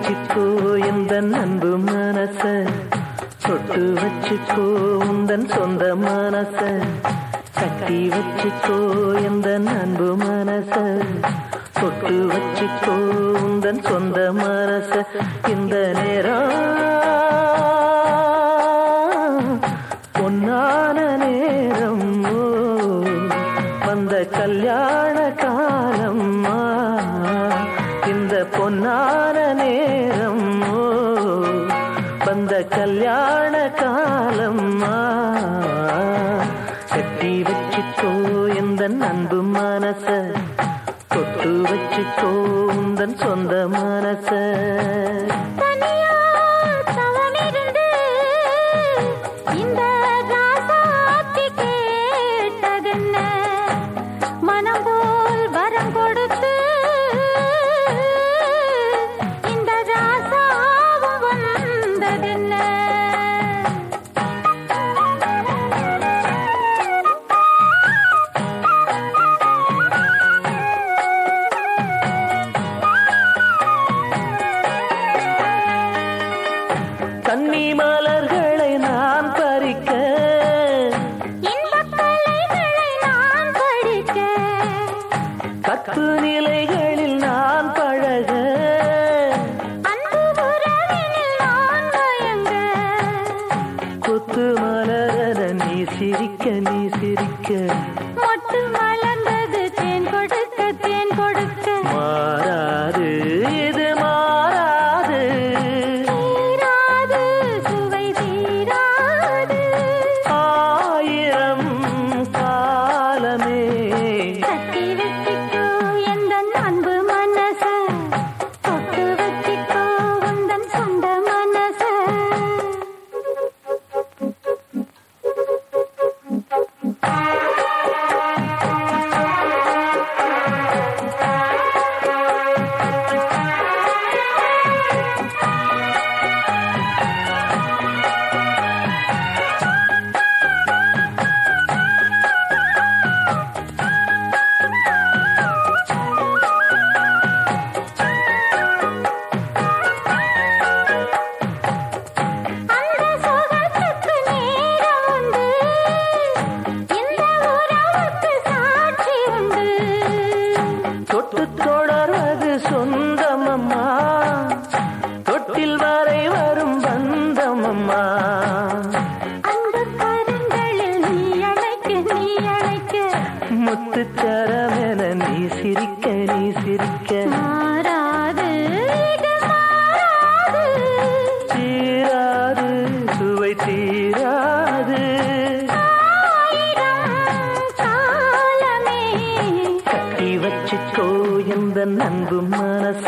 வச்சுக்கோ இந்த அன்பு மனச. தொட்டு வச்சுக்கோ உந்தன் சொந்த மனச. கட்டி வச்சுக்கோ இந்த அன்பு மனச. தொட்டு வச்சுக்கோ உந்தன் சொந்த மனச. இந்த நேரம் பொன்னான நேரம். வந்த கல்யாண காலம்மா. இந்த பொன்னான நேரம்? வந்த கல்யாண காலம்மா? கட்டி வச்சுக்கோ எந்த அன்பு மனச. தொட்டு வச்சுக்கோ உந்தன் சொந்த மனச. கற்பு நிலைகளில் நான் பழக. கொத்து மலர நீ சிரிக்க நீ சிரிக்க. முத்துச்சரமென நீ சிரிக்க நீ சிரிக்க. மாறாது தீராது சுவை தீராது கட்டி வச்சுக்கோ எந்த அன்பு மனச.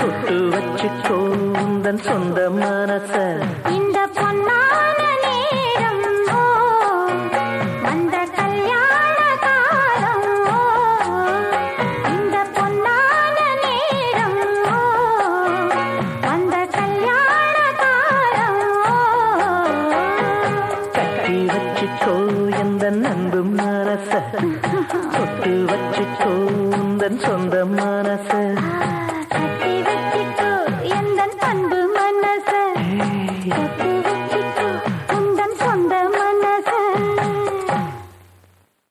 தொட்டு வச்சுக்கோ உந்தன் சொந்த மனச. எந்த அன்பு மனச? தொட்டு வச்சுக்கோ உந்தன் சொந்த மனச.